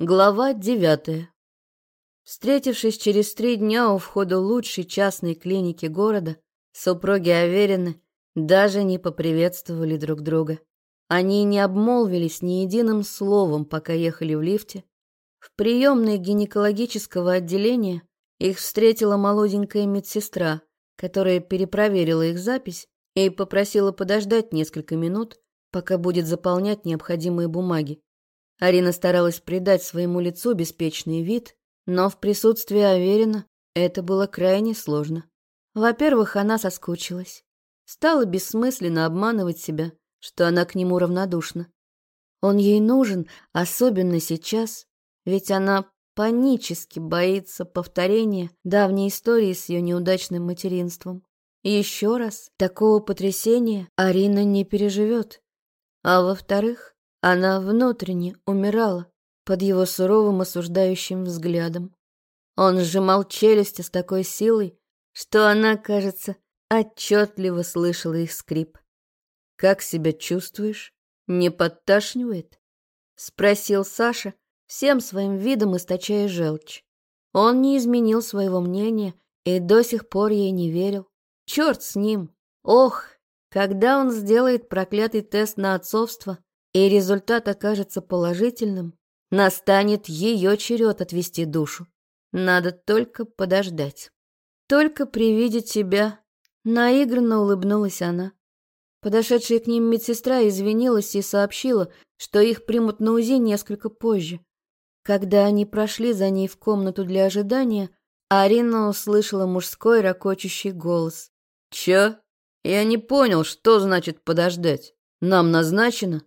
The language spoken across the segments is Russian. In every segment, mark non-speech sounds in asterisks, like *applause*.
Глава девятая. Встретившись через три дня у входа лучшей частной клиники города, супруги Аверины даже не поприветствовали друг друга. Они не обмолвились ни единым словом, пока ехали в лифте. В приемной гинекологического отделения их встретила молоденькая медсестра, которая перепроверила их запись и попросила подождать несколько минут, пока будет заполнять необходимые бумаги. Арина старалась придать своему лицу беспечный вид, но в присутствии Аверина это было крайне сложно. Во-первых, она соскучилась. Стало бессмысленно обманывать себя, что она к нему равнодушна. Он ей нужен, особенно сейчас, ведь она панически боится повторения давней истории с ее неудачным материнством. Еще раз такого потрясения Арина не переживет. А во-вторых, она внутренне умирала под его суровым осуждающим взглядом. Он сжимал челюсти с такой силой, что она, кажется, отчетливо слышала их скрип. «Как себя чувствуешь? Не подташнивает?» — спросил Саша, всем своим видом источая желчь. Он не изменил своего мнения и до сих пор ей не верил. Черт с ним! Ох, когда он сделает проклятый тест на отцовство, и результат окажется положительным, настанет ее черед отвести душу. Надо только подождать. Только при виде тебя наигранно улыбнулась она. Подошедшая к ним медсестра извинилась и сообщила, что их примут на УЗИ несколько позже. Когда они прошли за ней в комнату для ожидания, Арина услышала мужской ракочущий голос. «Чё? Я не понял, что значит подождать. Нам назначено?»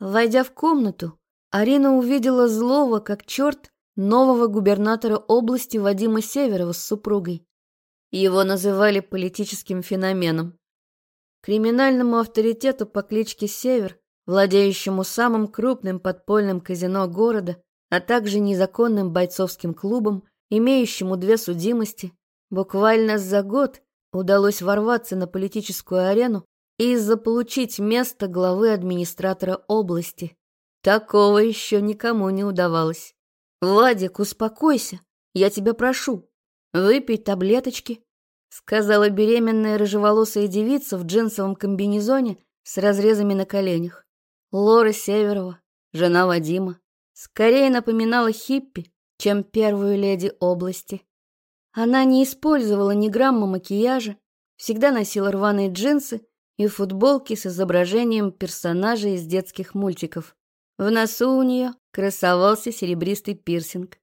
Войдя в комнату, Арина увидела злого, как черт, нового губернатора области Вадима Северова с супругой. Его называли политическим феноменом. Криминальному авторитету по кличке Север, владеющему самым крупным подпольным казино города, а также незаконным бойцовским клубом, имеющему две судимости, буквально за год удалось ворваться на политическую арену и заполучить место главы администратора области. Такого еще никому не удавалось. «Владик, успокойся, я тебя прошу. Выпей таблеточки», — сказала беременная рыжеволосая девица в джинсовом комбинезоне с разрезами на коленях. Лора Северова, жена Вадима, скорее напоминала хиппи, чем первую леди области. Она не использовала ни грамма макияжа, всегда носила рваные джинсы и футболки с изображением персонажей из детских мультиков. В носу у нее красовался серебристый пирсинг.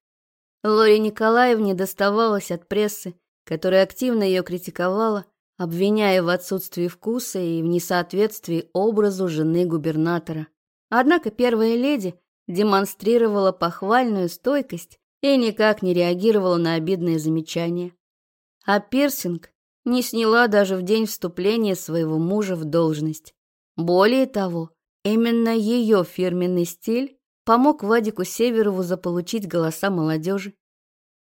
Лоре Николаевне доставалось от прессы, которая активно ее критиковала, обвиняя в отсутствии вкуса и в несоответствии образу жены губернатора. Однако первая леди демонстрировала похвальную стойкость и никак не реагировала на обидные замечания. А пирсинг не сняла даже в день вступления своего мужа в должность. Более того, именно ее фирменный стиль помог Вадику Северову заполучить голоса молодежи.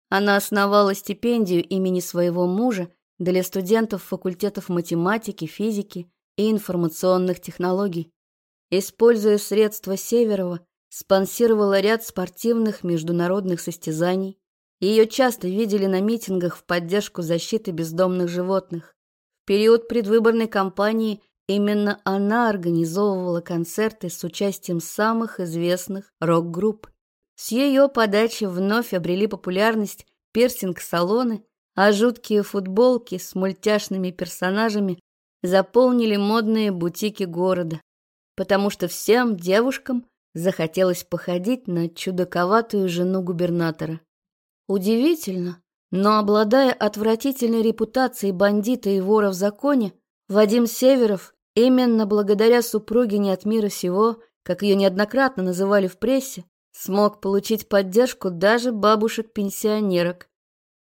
Она основала стипендию имени своего мужа для студентов факультетов математики, физики и информационных технологий. Используя средства Северова, спонсировала ряд спортивных международных состязаний, ее часто видели на митингах в поддержку защиты бездомных животных. В период предвыборной кампании именно она организовывала концерты с участием самых известных рок-групп. С ее подачи вновь обрели популярность пирсинг-салоны, а жуткие футболки с мультяшными персонажами заполнили модные бутики города, потому что всем девушкам захотелось походить на чудаковатую жену губернатора. Удивительно, но обладая отвратительной репутацией бандита и вора в законе, Вадим Северов именно благодаря супруге не от мира сего, как ее неоднократно называли в прессе, смог получить поддержку даже бабушек-пенсионерок.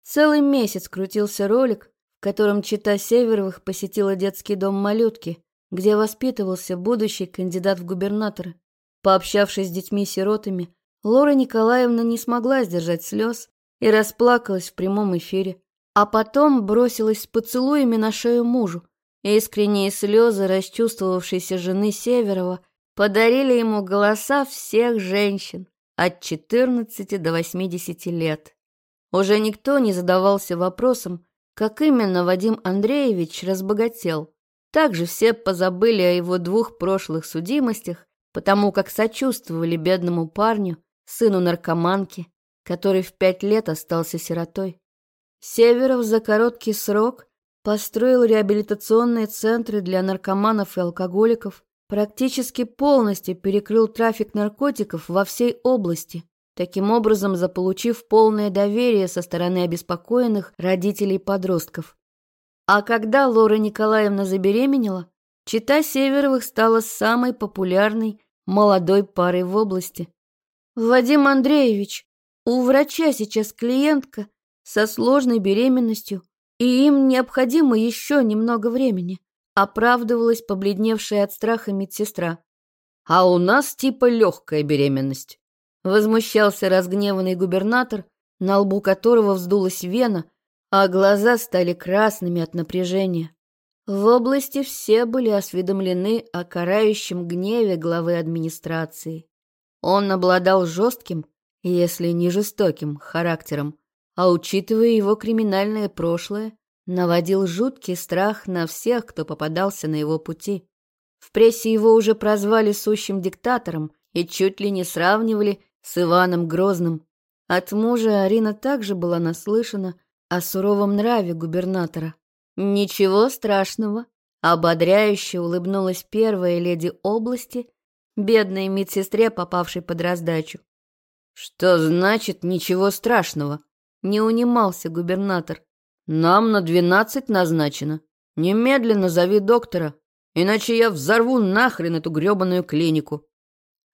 Целый месяц крутился ролик, в котором чита Северовых посетила детский дом малютки, где воспитывался будущий кандидат в губернаторы. Пообщавшись с детьми-сиротами, Лора Николаевна не смогла сдержать слез и расплакалась в прямом эфире, а потом бросилась с поцелуями на шею мужу. Искренние слезы расчувствовавшейся жены Северова подарили ему голоса всех женщин, от 14 до 80 лет. Уже никто не задавался вопросом, как именно Вадим Андреевич разбогател. Также все позабыли о его двух прошлых судимостях, потому как сочувствовали бедному парню, сыну наркоманки, который в пять лет остался сиротой. Северов за короткий срок построил реабилитационные центры для наркоманов и алкоголиков, практически полностью перекрыл трафик наркотиков во всей области, таким образом заполучив полное доверие со стороны обеспокоенных родителей подростков. А когда Лора Николаевна забеременела, чита Северовых стала самой популярной молодой парой в области. «Вадим Андреевич, у врача сейчас клиентка со сложной беременностью, и им необходимо еще немного времени», оправдывалась побледневшая от страха медсестра. «А у нас типа легкая беременность», возмущался разгневанный губернатор, на лбу которого вздулась вена, а глаза стали красными от напряжения. В области все были осведомлены о карающем гневе главы администрации. Он обладал жестким, если не жестоким, характером, а учитывая его криминальное прошлое, наводил жуткий страх на всех, кто попадался на его пути. В прессе его уже прозвали сущим диктатором и чуть ли не сравнивали с Иваном Грозным. От мужа Арина также была наслышана о суровом нраве губернатора. «Ничего страшного», — ободряюще улыбнулась первая леди области, бедной медсестре, попавшей под раздачу. «Что значит ничего страшного?» — не унимался губернатор. «Нам на двенадцать назначено. Немедленно зови доктора, иначе я взорву нахрен эту грёбаную клинику».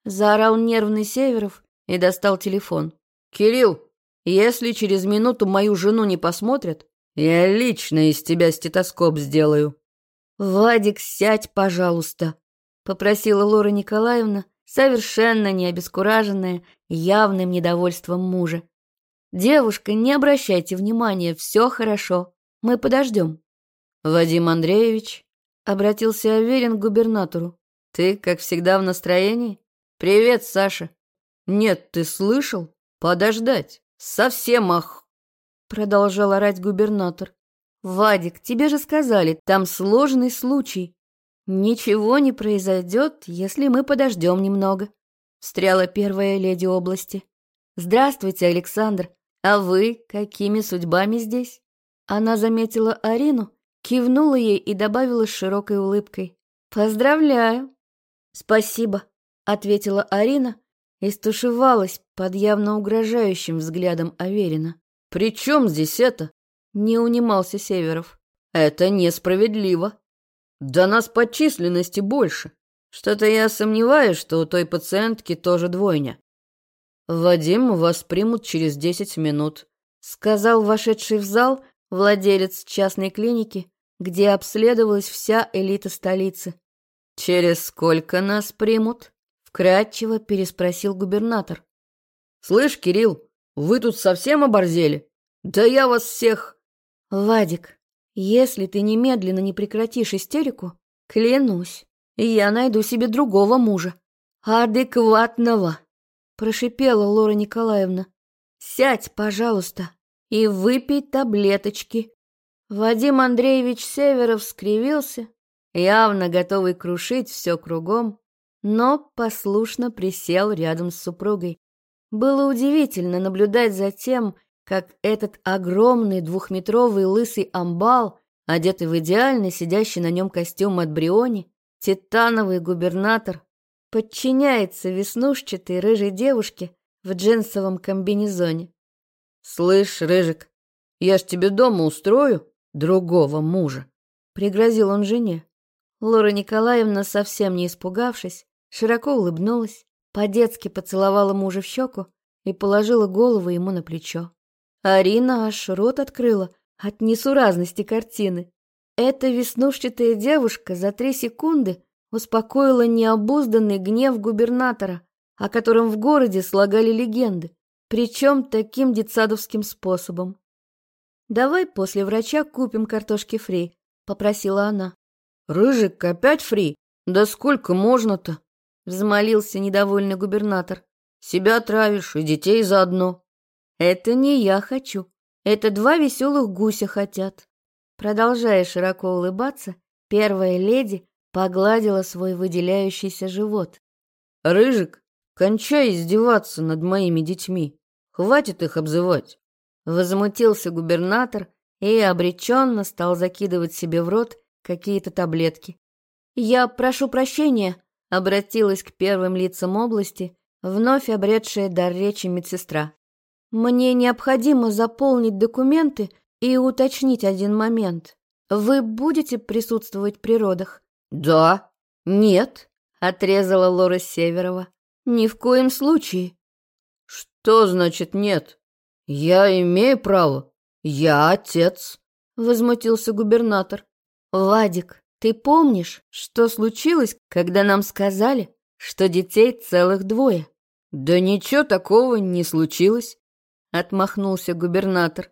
Заорал нервный Северов и достал телефон. «Кирилл, если через минуту мою жену не посмотрят, я лично из тебя стетоскоп сделаю». «Вадик, сядь, пожалуйста», — попросила Лора Николаевна, совершенно не обескураженная явным недовольством мужа. «Девушка, не обращайте внимания, все хорошо, мы подождем». «Вадим Андреевич», — обратился Аверин к губернатору, — «ты, как всегда, в настроении? Привет, Саша». «Нет, ты слышал? Подождать. Совсем ах...» Продолжал орать губернатор. «Вадик, тебе же сказали, там сложный случай. Ничего не произойдет, если мы подождем немного», встряла первая леди области. «Здравствуйте, Александр. А вы какими судьбами здесь?» Она заметила Арину, кивнула ей и добавила с широкой улыбкой. «Поздравляю!» «Спасибо», — ответила Арина, и стушевалась под явно угрожающим взглядом Аверина. «При чем здесь это?» — не унимался Северов. «Это несправедливо. Да нас по численности больше. Что-то я сомневаюсь, что у той пациентки тоже двойня». «Вадим, вас примут через десять минут», — сказал вошедший в зал владелец частной клиники, где обследовалась вся элита столицы. «Через сколько нас примут?» Вкратчиво переспросил губернатор. «Слышь, Кирилл, вы тут совсем оборзели? Да я вас всех...» «Вадик, если ты немедленно не прекратишь истерику, клянусь, я найду себе другого мужа. Адекватного!» Прошипела Лора Николаевна. «Сядь, пожалуйста, и выпей таблеточки». Вадим Андреевич Северов скривился, явно готовый крушить все кругом, но послушно присел рядом с супругой. Было удивительно наблюдать за тем, как этот огромный двухметровый лысый амбал, одетый в идеально сидящий на нем костюм от Бриони, титановый губернатор, подчиняется веснушчатой рыжей девушке в джинсовом комбинезоне. «Слышь, Рыжик, я ж тебе дома устрою другого мужа», — пригрозил он жене. Лора Николаевна, совсем не испугавшись, широко улыбнулась, по-детски поцеловала мужа в щеку и положила голову ему на плечо. Арина аж рот открыла от несуразности картины. Эта веснушчатая девушка за три секунды успокоила необузданный гнев губернатора, о котором в городе слагали легенды, причем таким детсадовским способом. «Давай после врача купим картошки фри», — попросила она. «Рыжик опять фри? Да сколько можно-то?» Взмолился недовольный губернатор. Себя травишь и детей заодно. Это не я хочу. Это два веселых гуся хотят. Продолжая широко улыбаться, первая леди погладила свой выделяющийся живот. Рыжик, кончай издеваться над моими детьми. Хватит их обзывать. Возмутился губернатор и обреченно стал закидывать себе в рот какие-то таблетки. «Я прошу прощения», — обратилась к первым лицам области, вновь обретшая дар речи медсестра. «Мне необходимо заполнить документы и уточнить один момент. Вы будете присутствовать при родах?» «Да». «Нет», — отрезала Лора Северова. «Ни в коем случае». «Что значит нет? Я имею право. Я отец», — возмутился губернатор. «Вадик, ты помнишь, что случилось, когда нам сказали, что детей целых двое?» «Да ничего такого не случилось», — отмахнулся губернатор.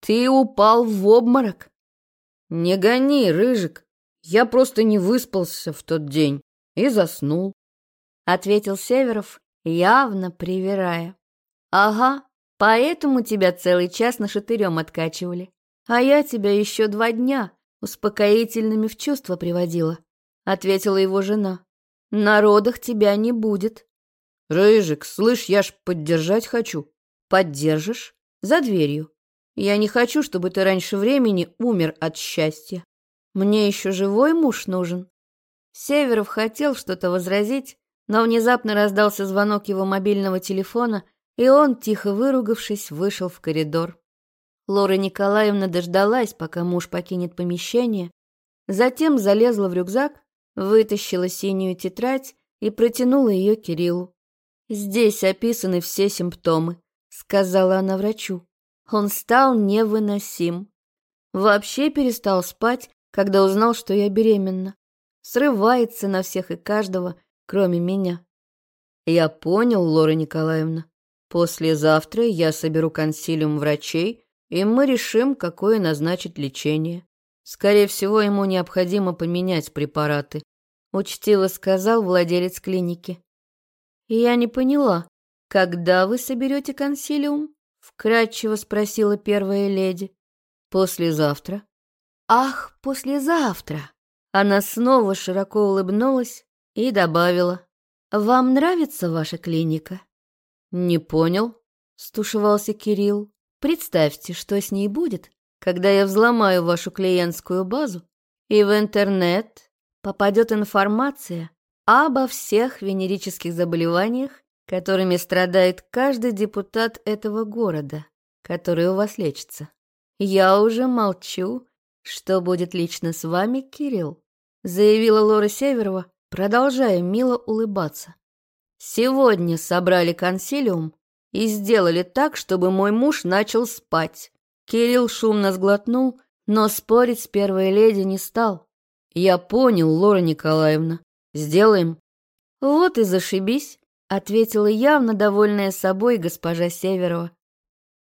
«Ты упал в обморок». «Не гони, Рыжик, я просто не выспался в тот день и заснул», — ответил Северов, явно привирая. «Ага, поэтому тебя целый час на шатырем откачивали, а я тебя еще два дня успокоительными в чувство приводила», — ответила его жена. «На родах тебя не будет». «Рыжик, слышь, я ж поддержать хочу». «Поддержишь? За дверью. Я не хочу, чтобы ты раньше времени умер от счастья. Мне еще живой муж нужен». Северов хотел что-то возразить, но внезапно раздался звонок его мобильного телефона, и он, тихо выругавшись, вышел в коридор. Лора Николаевна дождалась, пока муж покинет помещение, затем залезла в рюкзак, вытащила синюю тетрадь и протянула ее Кириллу. «Здесь описаны все симптомы», — сказала она врачу. Он стал невыносим. Вообще перестал спать, когда узнал, что я беременна. Срывается на всех и каждого, кроме меня. Я понял, Лора Николаевна. Послезавтра я соберу консилиум врачей и мы решим, какое назначить лечение. Скорее всего, ему необходимо поменять препараты», — учтиво сказал владелец клиники. «Я не поняла, когда вы соберете консилиум?» — вкратчиво спросила первая леди. «Послезавтра». «Ах, послезавтра!» Она снова широко улыбнулась и добавила. «Вам нравится ваша клиника?» «Не понял», — стушевался Кирилл. Представьте, что с ней будет, когда я взломаю вашу клиентскую базу, и в интернет попадет информация обо всех венерических заболеваниях, которыми страдает каждый депутат этого города, который у вас лечится. Я уже молчу, что будет лично с вами, Кирилл, заявила Лора Северова, продолжая мило улыбаться. Сегодня собрали консилиум и сделали так, чтобы мой муж начал спать. Кирилл шумно сглотнул, но спорить с первой леди не стал. «Я понял, Лора Николаевна. Сделаем». «Вот и зашибись», — ответила явно довольная собой госпожа Северова.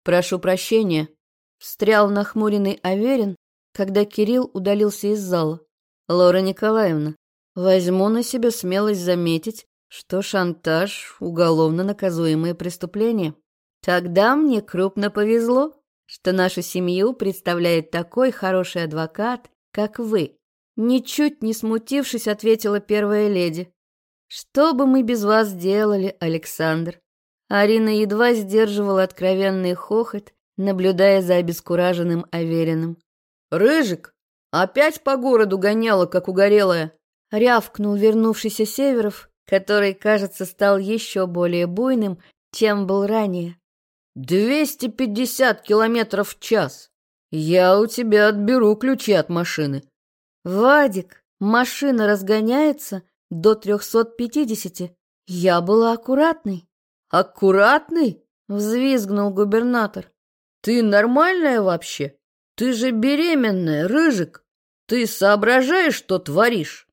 «Прошу прощения», — встрял нахмуренный Аверин, когда Кирилл удалился из зала. «Лора Николаевна, возьму на себя смелость заметить, что шантаж — уголовно наказуемое преступление. Тогда мне крупно повезло, что нашу семью представляет такой хороший адвокат, как вы. Ничуть не смутившись, ответила первая леди. Что бы мы без вас делали, Александр? Арина едва сдерживала откровенный хохот, наблюдая за обескураженным Авериным. «Рыжик! Опять по городу гоняла, как угорелая!» Рявкнул вернувшийся Северов, который, кажется, стал еще более буйным, чем был ранее. «Двести пятьдесят километров в час! Я у тебя отберу ключи от машины!» «Вадик, машина разгоняется до трехсот пятидесяти. Я была аккуратной». «Аккуратный?» — взвизгнул губернатор. «Ты нормальная вообще? Ты же беременная, Рыжик! Ты соображаешь, что творишь?»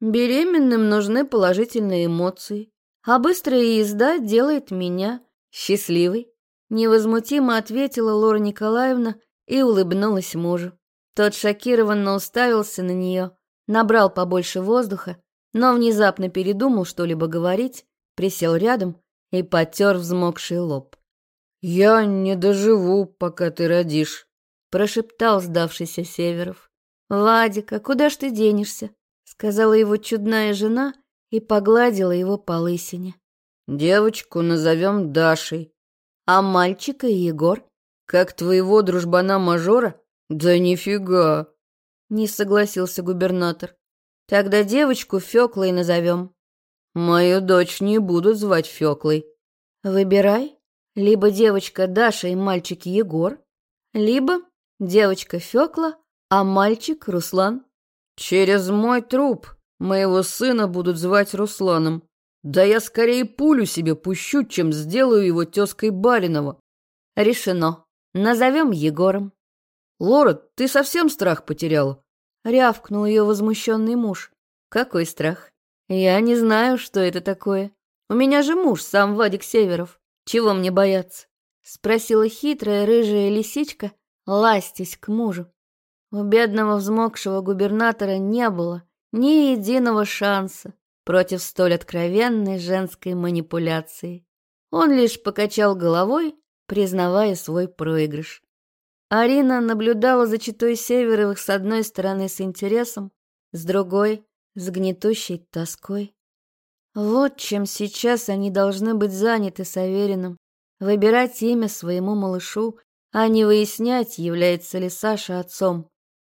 Беременным нужны положительные эмоции, а быстрая езда делает меня счастливой. Невозмутимо ответила Лора Николаевна и улыбнулась мужу. Тот шокированно уставился на нее, набрал побольше воздуха, но внезапно передумал что-либо говорить, присел рядом и потер взмокший лоб. «Я не доживу, пока ты родишь», — прошептал сдавшийся Северов. «Вадика, куда ж ты денешься?» — сказала его чудная жена и погладила его по лысине. «Девочку назовем Дашей». «А мальчика Егор?» «Как твоего дружбана-мажора?» «Да нифига!» — не согласился губернатор. «Тогда девочку Фёклой назовем». «Мою дочь не будут звать Фёклой». «Выбирай. Либо девочка Даша и мальчик Егор, либо девочка Фёкла, а мальчик Руслан». «Через мой труп моего сына будут звать Русланом. Да я скорее пулю себе пущу, чем сделаю его тёской Баринова». «Решено. Назовем Егором». «Лора, ты совсем страх потеряла?» — рявкнул ее возмущенный муж. «Какой страх? Я не знаю, что это такое. У меня же муж, сам Вадик Северов. Чего мне бояться?» — спросила хитрая рыжая лисичка, ластясь к мужу. У бедного взмокшего губернатора не было ни единого шанса против столь откровенной женской манипуляции. Он лишь покачал головой, признавая свой проигрыш. Арина наблюдала за читой Северовых с одной стороны с интересом, с другой — с гнетущей тоской. Вот чем сейчас они должны быть заняты с Авериным, выбирать имя своему малышу, а не выяснять, является ли Саша отцом.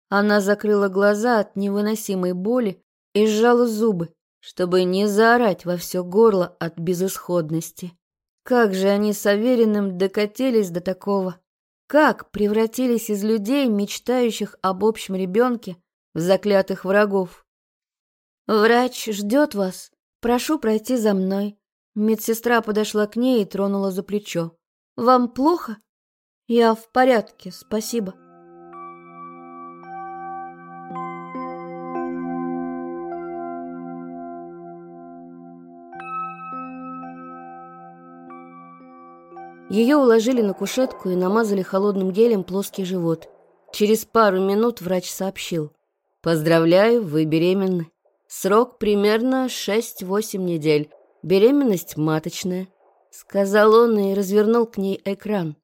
Она закрыла глаза от невыносимой боли и сжала зубы, чтобы не заорать во все горло от безысходности. Как же они с Авериным докатились до такого? Как превратились из людей, мечтающих об общем ребенке, в заклятых врагов? «Врач ждет вас. Прошу пройти за мной». Медсестра подошла к ней и тронула за плечо. «Вам плохо?» «Я в порядке, спасибо». Ее уложили на кушетку и намазали холодным гелем плоский живот. Через пару минут врач сообщил. «Поздравляю, вы беременны. Срок примерно 6-8 недель. Беременность маточная», — сказал он и развернул к ней экран.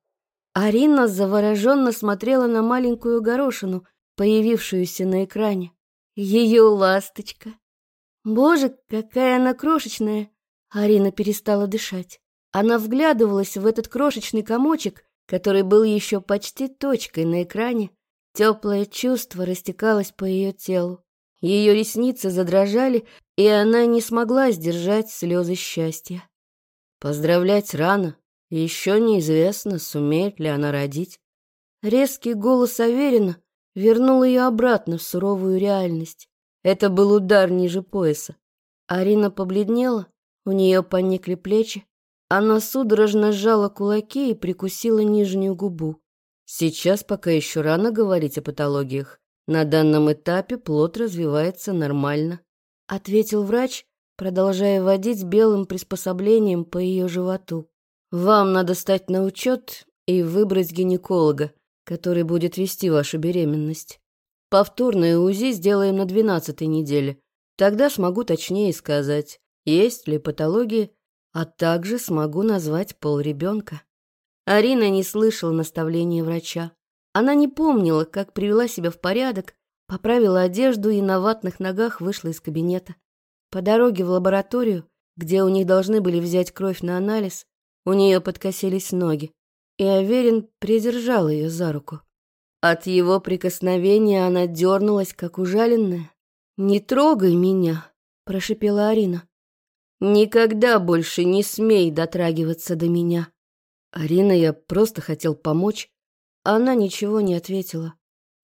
Арина завороженно смотрела на маленькую горошину, появившуюся на экране. Ее ласточка. Боже, какая она крошечная! Арина перестала дышать. Она вглядывалась в этот крошечный комочек, который был еще почти точкой на экране. Теплое чувство растекалось по ее телу. Ее ресницы задрожали, и она не смогла сдержать слезы счастья. Поздравлять рано, еще неизвестно, сумеет ли она родить. Резкий голос Аверина вернул ее обратно в суровую реальность. Это был удар ниже пояса. Арина побледнела, у нее поникли плечи, она судорожно сжала кулаки и прикусила нижнюю губу. Сейчас пока еще рано говорить о патологиях. На данном этапе плод развивается нормально, ответил врач, продолжая водить белым приспособлением по ее животу. Вам надо стать на учет и выбрать гинеколога, который будет вести вашу беременность. Повторное УЗИ сделаем на двенадцатой неделе. Тогда смогу точнее сказать, есть ли патологии а также смогу назвать пол ребенка. Арина не слышала наставления врача. Она не помнила, как привела себя в порядок, поправила одежду и на ватных ногах вышла из кабинета. По дороге в лабораторию, где у них должны были взять кровь на анализ, у нее подкосились ноги, и Аверин придержал ее за руку. От его прикосновения она дернулась, как ужаленная. «Не трогай меня!» – прошипела Арина. Никогда больше не смей дотрагиваться до меня. Арина, я просто хотел помочь. Она ничего не ответила.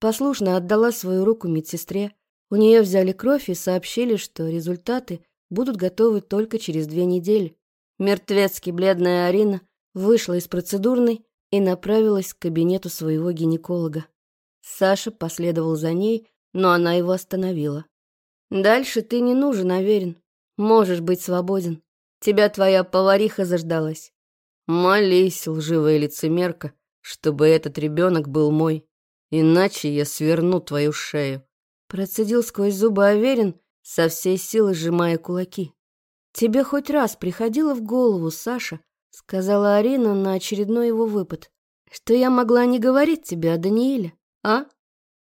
Послушно отдала свою руку медсестре. У нее взяли кровь и сообщили, что результаты будут готовы только через две недели. Мертвецки бледная Арина вышла из процедурной и направилась к кабинету своего гинеколога. Саша последовал за ней, но она его остановила. «Дальше ты не нужен, Аверин. Можешь быть свободен. Тебя твоя повариха заждалась. Молись, лживая лицемерка, чтобы этот ребенок был мой. Иначе я сверну твою шею. Процедил сквозь зубы Аверин, со всей силы сжимая кулаки. «Тебе хоть раз приходило в голову, Саша, — сказала Арина на очередной его выпад, — что я могла не говорить тебе о Данииле, а?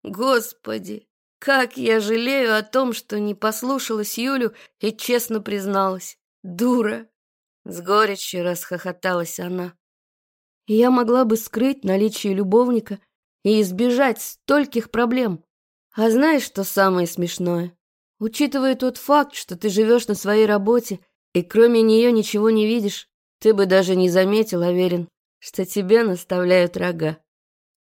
Господи, как я жалею о том, что не послушалась Юлю и честно призналась. Дура!» С горечью расхохоталась она. «Я могла бы скрыть наличие любовника и избежать стольких проблем. А знаешь, что самое смешное? Учитывая тот факт, что ты живешь на своей работе и кроме нее ничего не видишь, ты бы даже не заметил, уверен, что тебе наставляют рога.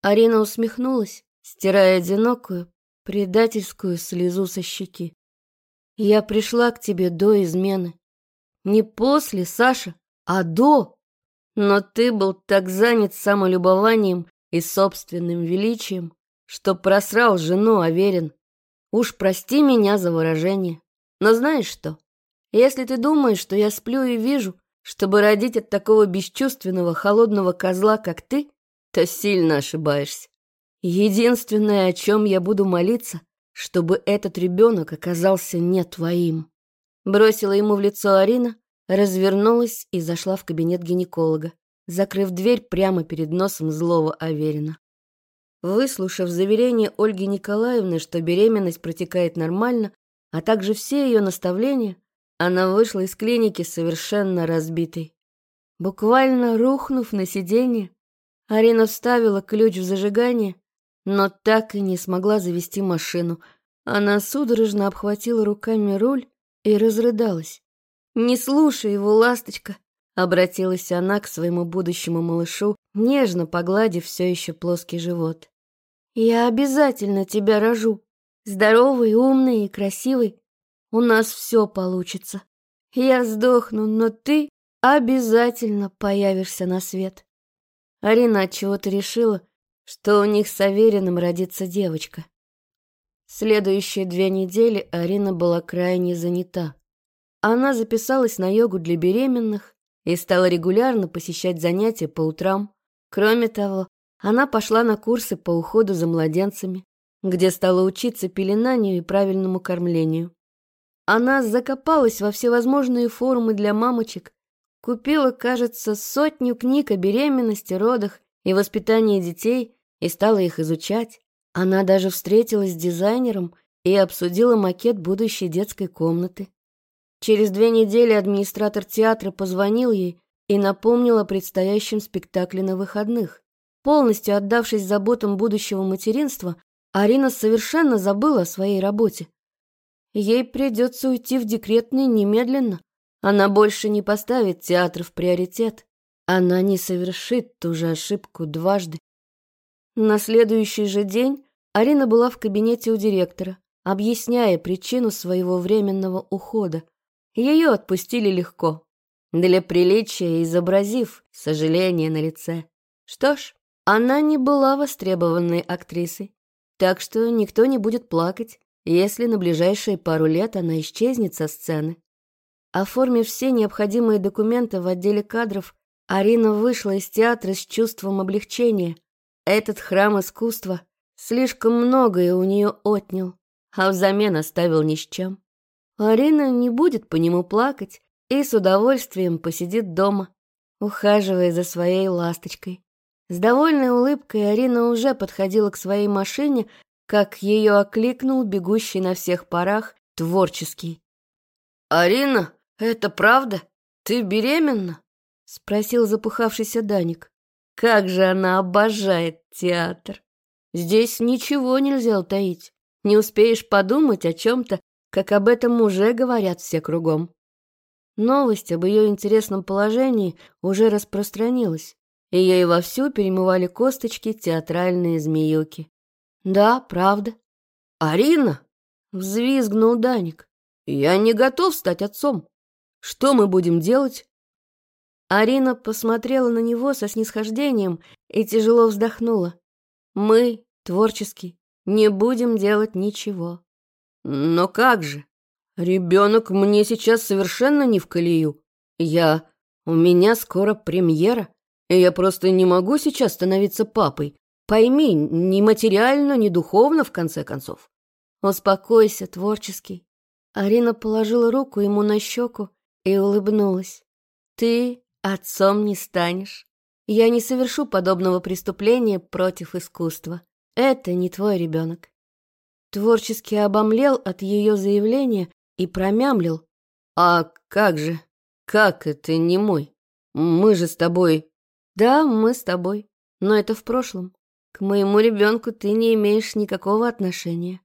Арина усмехнулась, стирая одинокую, предательскую слезу со щеки. Я пришла к тебе до измены. Не после, Саша, а до. Но ты был так занят самолюбованием и собственным величием, что просрал жену, уверен. Уж прости меня за выражение. Но знаешь что? Если ты думаешь, что я сплю и вижу, чтобы родить от такого бесчувственного, холодного козла, как ты, то сильно ошибаешься. Единственное, о чем я буду молиться, чтобы этот ребенок оказался не твоим. Бросила ему в лицо Арина, развернулась и зашла в кабинет гинеколога, закрыв дверь прямо перед носом злого Аверина. Выслушав заверение Ольги Николаевны, что беременность протекает нормально, а также все ее наставления, она вышла из клиники совершенно разбитой. Буквально рухнув на сиденье, Арина вставила ключ в зажигание, но так и не смогла завести машину. Она судорожно обхватила руками руль и разрыдалась. «Не слушай его, ласточка!» — обратилась она к своему будущему малышу, нежно погладив все еще плоский живот. «Я обязательно тебя рожу. Здоровый, умный и красивый. У нас все получится. Я сдохну, но ты обязательно появишься на свет». Арина отчего-то решила, что у них с Авериным родится девочка. Следующие две недели Арина была крайне занята. Она записалась на йогу для беременных и стала регулярно посещать занятия по утрам. Кроме того, она пошла на курсы по уходу за младенцами, где стала учиться пеленанию и правильному кормлению. Она закопалась во всевозможные форумы для мамочек, купила, кажется, сотню книг о беременности, родах и воспитании детей и стала их изучать. Она даже встретилась с дизайнером и обсудила макет будущей детской комнаты. Через две недели администратор театра позвонил ей и напомнил о предстоящем спектакле на выходных. Полностью отдавшись заботам будущего материнства, Арина совершенно забыла о своей работе. Ей придется уйти в декретный немедленно. Она больше не поставит театр в приоритет. Она не совершит ту же ошибку дважды. На следующий же день Арина была в кабинете у директора, объясняя причину своего временного ухода. Ее отпустили легко, для приличия изобразив сожаление на лице. Что ж, она не была востребованной актрисой, так что никто не будет плакать, если на ближайшие пару лет она исчезнет со сцены. Оформив все необходимые документы в отделе кадров, Арина вышла из театра с чувством облегчения. Этот храм искусства слишком многое у нее отнял, а взамен оставил ни с чем. Арина не будет по нему плакать и с удовольствием посидит дома, ухаживая за своей ласточкой. С довольной улыбкой Арина уже подходила к своей машине, как ее окликнул бегущий на всех парах творческий. «Арина, это правда? Ты беременна?» — спросил запыхавшийся Даник. «Как же она обожает театр! Здесь ничего нельзя утаить. Не успеешь подумать о чем-то, как об этом уже говорят все кругом». Новость об ее интересном положении уже распространилась и ей вовсю перемывали косточки театральные змеюки. «Да, правда». «Арина!» — взвизгнул Даник. «Я не готов стать отцом. Что мы будем делать?» Арина посмотрела на него со снисхождением и тяжело вздохнула. «Мы, творческий, не будем делать ничего». «Но как же? Ребенок мне сейчас совершенно не в колею. Я... У меня скоро премьера. Я просто не могу сейчас становиться папой. Пойми, ни материально, ни духовно, в конце концов. Успокойся, творческий. Арина положила руку ему на щеку и улыбнулась. «Ты отцом не станешь. Я не совершу подобного преступления против искусства. Это не твой ребенок». Творчески обомлел от ее заявления и промямлил. «А как же? Как это не мой? Мы же с тобой...» «Да, мы с тобой, но это в прошлом. К моему ребенку ты не имеешь никакого отношения».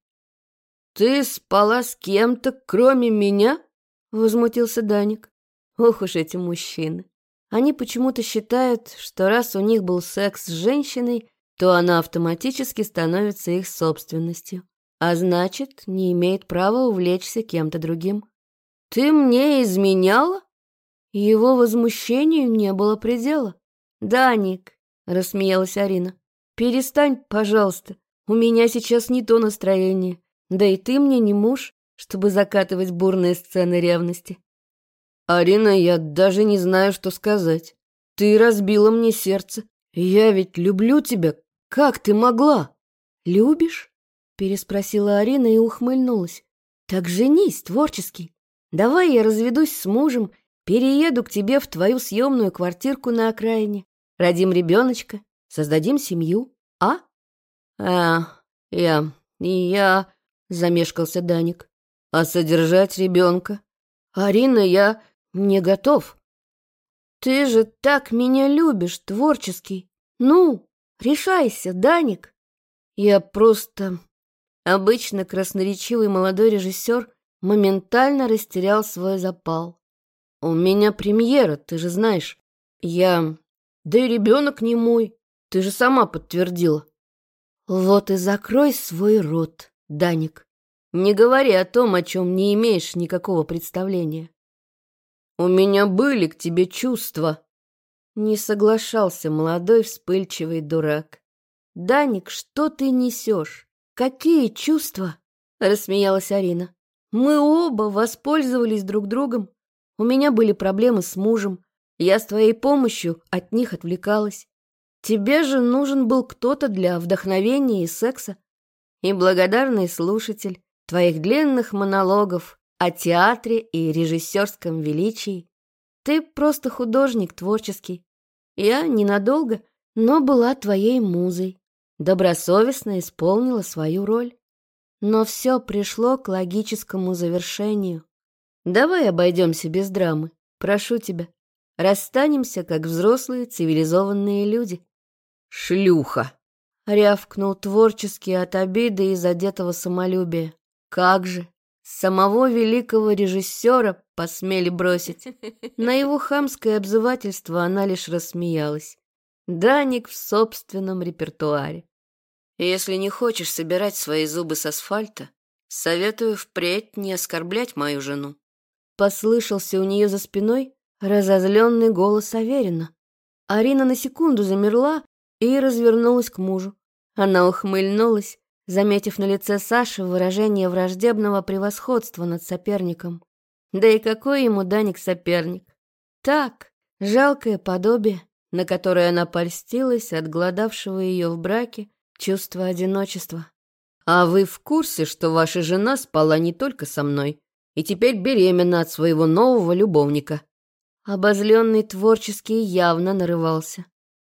«Ты спала с кем-то, кроме меня?» — возмутился Даник. «Ох уж эти мужчины. Они почему-то считают, что раз у них был секс с женщиной, то она автоматически становится их собственностью, а значит, не имеет права увлечься кем-то другим. «Ты мне изменяла?» Его возмущению не было предела. «Даник», — рассмеялась Арина, — «перестань, пожалуйста, у меня сейчас не то настроение, да и ты мне не муж, чтобы закатывать бурные сцены ревности». «Арина, я даже не знаю, что сказать. Ты разбила мне сердце. Я ведь люблю тебя. Как ты могла?» «Любишь?» — переспросила Арина и ухмыльнулась. «Так женись, творческий. Давай я разведусь с мужем, перееду к тебе в твою съемную квартирку на окраине. Родим ребеночка, создадим семью, а? А, я, я, замешкался Даник. А содержать ребенка? Арина, я не готов. Ты же так меня любишь, творческий. Ну, решайся, Даник. Я просто... Обычно красноречивый молодой режиссер моментально растерял свой запал. «У меня премьера, ты же знаешь. Я да и ребенок не мой. Ты же сама подтвердила. Вот и закрой свой рот, Даник. Не говори о том, о чем не имеешь никакого представления. У меня были к тебе чувства. Не соглашался молодой вспыльчивый дурак. Даник, что ты несешь? Какие чувства? Рассмеялась Арина. Мы оба воспользовались друг другом. У меня были проблемы с мужем. Я с твоей помощью от них отвлекалась. Тебе же нужен был кто-то для вдохновения и секса. И благодарный слушатель твоих длинных монологов о театре и режиссерском величии. Ты просто художник творческий. Я ненадолго, но была твоей музой. Добросовестно исполнила свою роль. Но все пришло к логическому завершению. Давай обойдемся без драмы, прошу тебя. Расстанемся, как взрослые цивилизованные люди. Шлюха! Рявкнул творчески от обиды и задетого самолюбия. Как же! Самого великого режиссера посмели бросить. *laughs* На его хамское обзывательство она лишь рассмеялась. Даник в собственном репертуаре. Если не хочешь собирать свои зубы с асфальта, советую впредь не оскорблять мою жену. Послышался у нее за спиной Разозленный голос Аверина. Арина на секунду замерла и развернулась к мужу. Она ухмыльнулась, заметив на лице Саши выражение враждебного превосходства над соперником. Да и какой ему Даник соперник? Так, жалкое подобие, на которое она польстилась от гладавшего ее в браке чувства одиночества. «А вы в курсе, что ваша жена спала не только со мной и теперь беременна от своего нового любовника?» Обозленный творческий явно нарывался.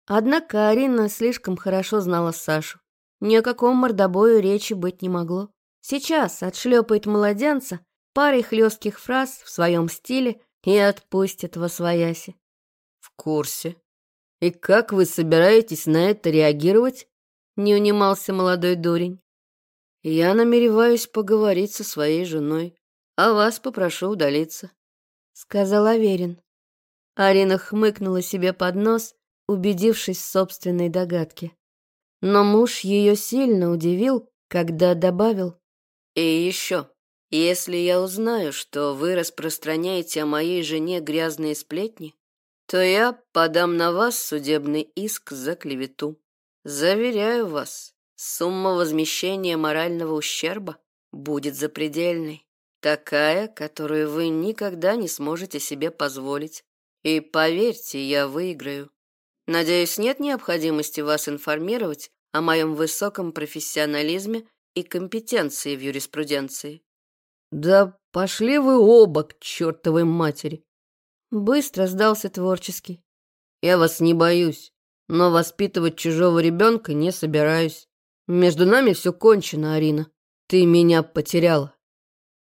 Однако Арина слишком хорошо знала Сашу. Ни о каком мордобою речи быть не могло. Сейчас отшлепает младенца парой хлестких фраз в своем стиле и отпустит во свояси. В курсе. И как вы собираетесь на это реагировать? Не унимался молодой дурень. Я намереваюсь поговорить со своей женой, а вас попрошу удалиться, сказал Аверин. Арина хмыкнула себе под нос, убедившись в собственной догадке. Но муж ее сильно удивил, когда добавил. «И еще, если я узнаю, что вы распространяете о моей жене грязные сплетни, то я подам на вас судебный иск за клевету. Заверяю вас, сумма возмещения морального ущерба будет запредельной, такая, которую вы никогда не сможете себе позволить. И поверьте, я выиграю. Надеюсь, нет необходимости вас информировать о моем высоком профессионализме и компетенции в юриспруденции. Да пошли вы оба к чертовой матери, Быстро сдался творческий. Я вас не боюсь, но воспитывать чужого ребенка не собираюсь. Между нами все кончено, Арина. Ты меня потеряла.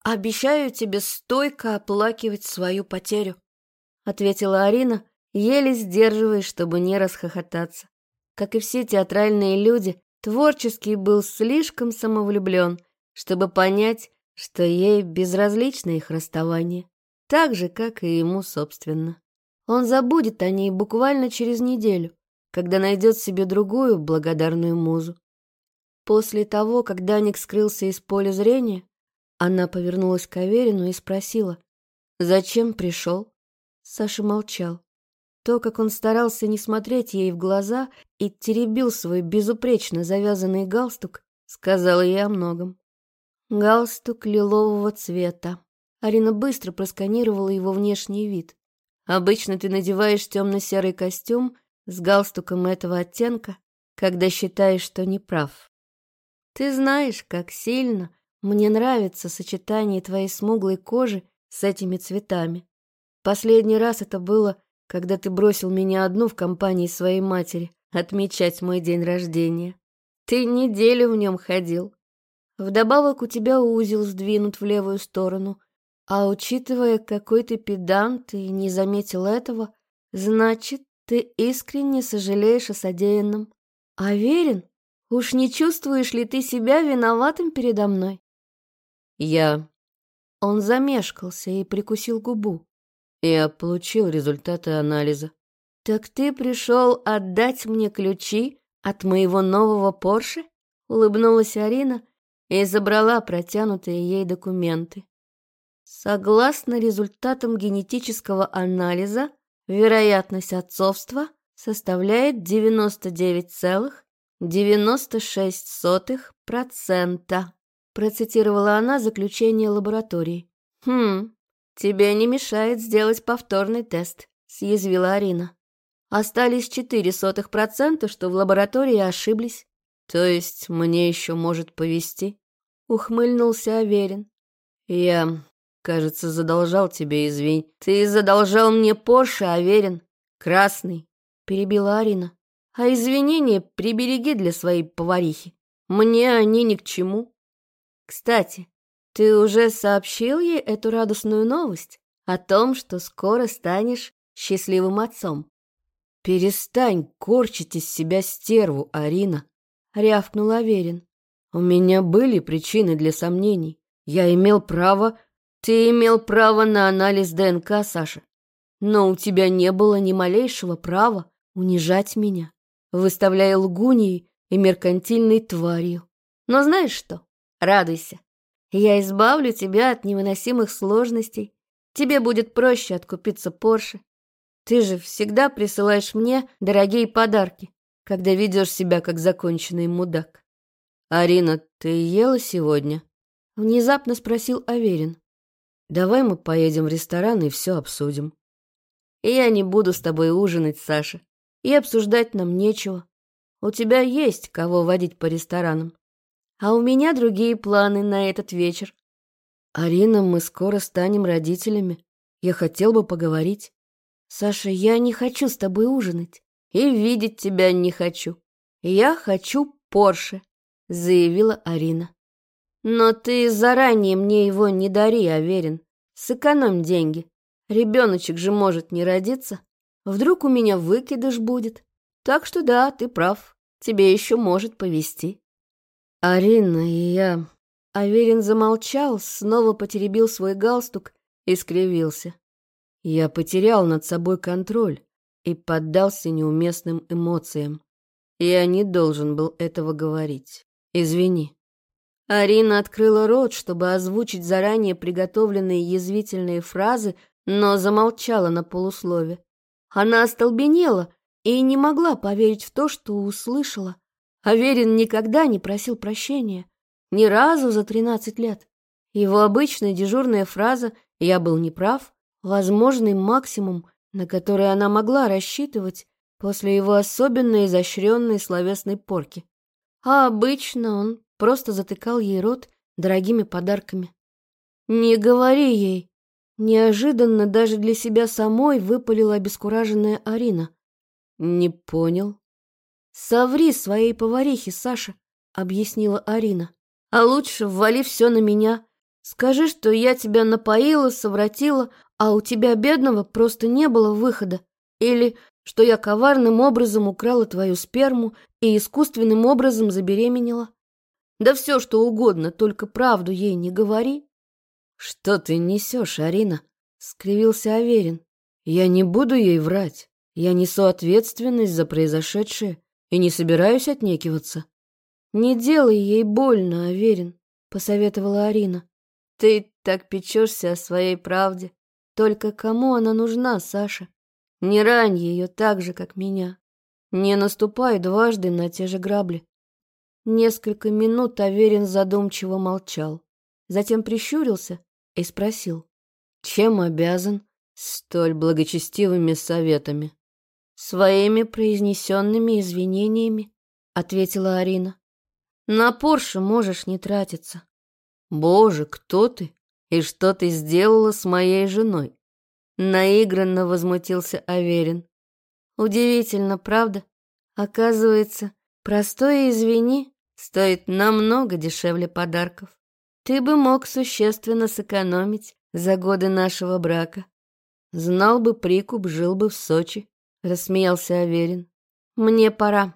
Обещаю тебе стойко оплакивать свою потерю, ответила Арина, еле сдерживаясь, чтобы не расхохотаться. Как и все театральные люди, творческий был слишком самовлюблен, чтобы понять, что ей безразлично их расставание, так же, как и ему собственно. Он забудет о ней буквально через неделю, когда найдет себе другую благодарную музу. После того, как Даник скрылся из поля зрения, она повернулась к Аверину и спросила, «Зачем пришел?» Саша молчал. То, как он старался не смотреть ей в глаза и теребил свой безупречно завязанный галстук, сказала ей о многом. Галстук лилового цвета. Арина быстро просканировала его внешний вид. Обычно ты надеваешь темно-серый костюм с галстуком этого оттенка, когда считаешь, что не прав. Ты знаешь, как сильно мне нравится сочетание твоей смуглой кожи с этими цветами. Последний раз это было, когда ты бросил меня одну в компании своей матери отмечать мой день рождения. Ты неделю в нем ходил. Вдобавок у тебя узел сдвинут в левую сторону, а учитывая, какой ты педант и не заметил этого, значит, ты искренне сожалеешь о содеянном. А верен, Уж не чувствуешь ли ты себя виноватым передо мной? Я... Он замешкался и прикусил губу. Я получил результаты анализа. Так ты пришел отдать мне ключи от моего нового Порше? Улыбнулась Арина и забрала протянутые ей документы. Согласно результатам генетического анализа, вероятность отцовства составляет 99,9%. «Девяносто шесть сотых процента», — процитировала она заключение лаборатории. «Хм, тебе не мешает сделать повторный тест», — съязвила Арина. «Остались четыре сотых процента, что в лаборатории ошиблись». «То есть мне еще может повезти?» — ухмыльнулся Аверин. «Я, кажется, задолжал тебе извинь. Ты задолжал мне Порше, Аверин. Красный», — перебила Арина. А извинения прибереги для своей поварихи. Мне они ни к чему. Кстати, ты уже сообщил ей эту радостную новость о том, что скоро станешь счастливым отцом? Перестань корчить из себя стерву, Арина, рявкнул Аверин. У меня были причины для сомнений. Я имел право... Ты имел право на анализ ДНК, Саша. Но у тебя не было ни малейшего права унижать меня выставляя лгуньей и меркантильной тварью. Но знаешь что? Радуйся. Я избавлю тебя от невыносимых сложностей. Тебе будет проще откупиться Порше. Ты же всегда присылаешь мне дорогие подарки, когда ведешь себя как законченный мудак. «Арина, ты ела сегодня?» Внезапно спросил Аверин. «Давай мы поедем в ресторан и все обсудим». «Я не буду с тобой ужинать, Саша и обсуждать нам нечего. У тебя есть кого водить по ресторанам. А у меня другие планы на этот вечер. Арина, мы скоро станем родителями. Я хотел бы поговорить. Саша, я не хочу с тобой ужинать. И видеть тебя не хочу. Я хочу Порше, заявила Арина. Но ты заранее мне его не дари, Аверин. Сэкономь деньги. Ребеночек же может не родиться. Вдруг у меня выкидыш будет. Так что да, ты прав. Тебе еще может повезти. Арина и я... Аверин замолчал, снова потеребил свой галстук и скривился. Я потерял над собой контроль и поддался неуместным эмоциям. Я не должен был этого говорить. Извини. Арина открыла рот, чтобы озвучить заранее приготовленные язвительные фразы, но замолчала на полуслове. Она остолбенела и не могла поверить в то, что услышала. Аверин никогда не просил прощения. Ни разу за тринадцать лет. Его обычная дежурная фраза «я был неправ» — возможный максимум, на который она могла рассчитывать после его особенно изощренной словесной порки. А обычно он просто затыкал ей рот дорогими подарками. «Не говори ей! Неожиданно даже для себя самой выпалила обескураженная Арина. «Не понял». «Соври своей поварихе, Саша», — объяснила Арина. «А лучше ввали все на меня. Скажи, что я тебя напоила, совратила, а у тебя, бедного, просто не было выхода. Или что я коварным образом украла твою сперму и искусственным образом забеременела. Да все, что угодно, только правду ей не говори». «Что ты несешь, Арина?» — скривился Аверин. «Я не буду ей врать. Я несу ответственность за произошедшее и не собираюсь отнекиваться». «Не делай ей больно, Аверин», — посоветовала Арина. «Ты так печешься о своей правде. Только кому она нужна, Саша? Не рань ее так же, как меня. Не наступай дважды на те же грабли». Несколько минут Аверин задумчиво молчал. Затем прищурился и спросил. «Чем обязан столь благочестивыми советами?» «Своими произнесенными извинениями», — ответила Арина. «На Порше можешь не тратиться». «Боже, кто ты? И что ты сделала с моей женой?» Наигранно возмутился Аверин. «Удивительно, правда? Оказывается, простое «извини» стоит намного дешевле подарков. Ты бы мог существенно сэкономить за годы нашего брака. Знал бы прикуп, жил бы в Сочи, рассмеялся Аверин. Мне пора.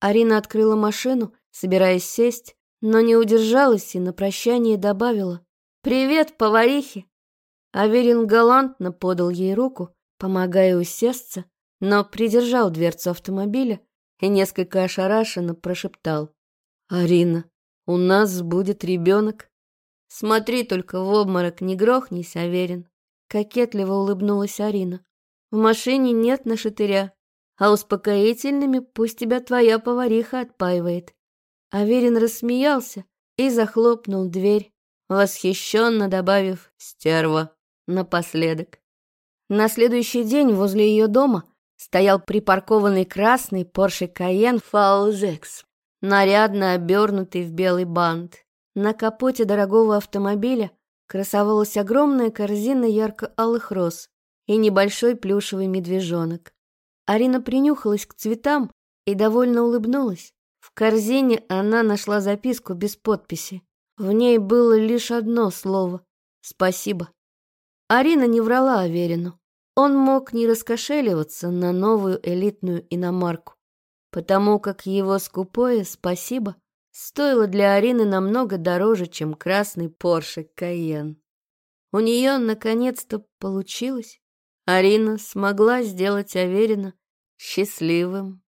Арина открыла машину, собираясь сесть, но не удержалась и на прощание добавила. «Привет, поварихи!» Аверин галантно подал ей руку, помогая усесться, но придержал дверцу автомобиля и несколько ошарашенно прошептал. «Арина, у нас будет ребенок?» Смотри только в обморок, не грохнись, Аверин. Кокетливо улыбнулась Арина. В машине нет нашатыря, а успокоительными пусть тебя твоя повариха отпаивает. Аверин рассмеялся и захлопнул дверь, восхищенно добавив «стерва» напоследок. На следующий день возле ее дома стоял припаркованный красный Porsche Cayenne Falls нарядно обернутый в белый бант. На капоте дорогого автомобиля красовалась огромная корзина ярко-алых роз и небольшой плюшевый медвежонок. Арина принюхалась к цветам и довольно улыбнулась. В корзине она нашла записку без подписи. В ней было лишь одно слово «Спасибо». Арина не врала Аверину. Он мог не раскошеливаться на новую элитную иномарку, потому как его скупое «спасибо» стоило для Арины намного дороже, чем красный Порше Кайен. У нее наконец-то получилось. Арина смогла сделать Аверина счастливым.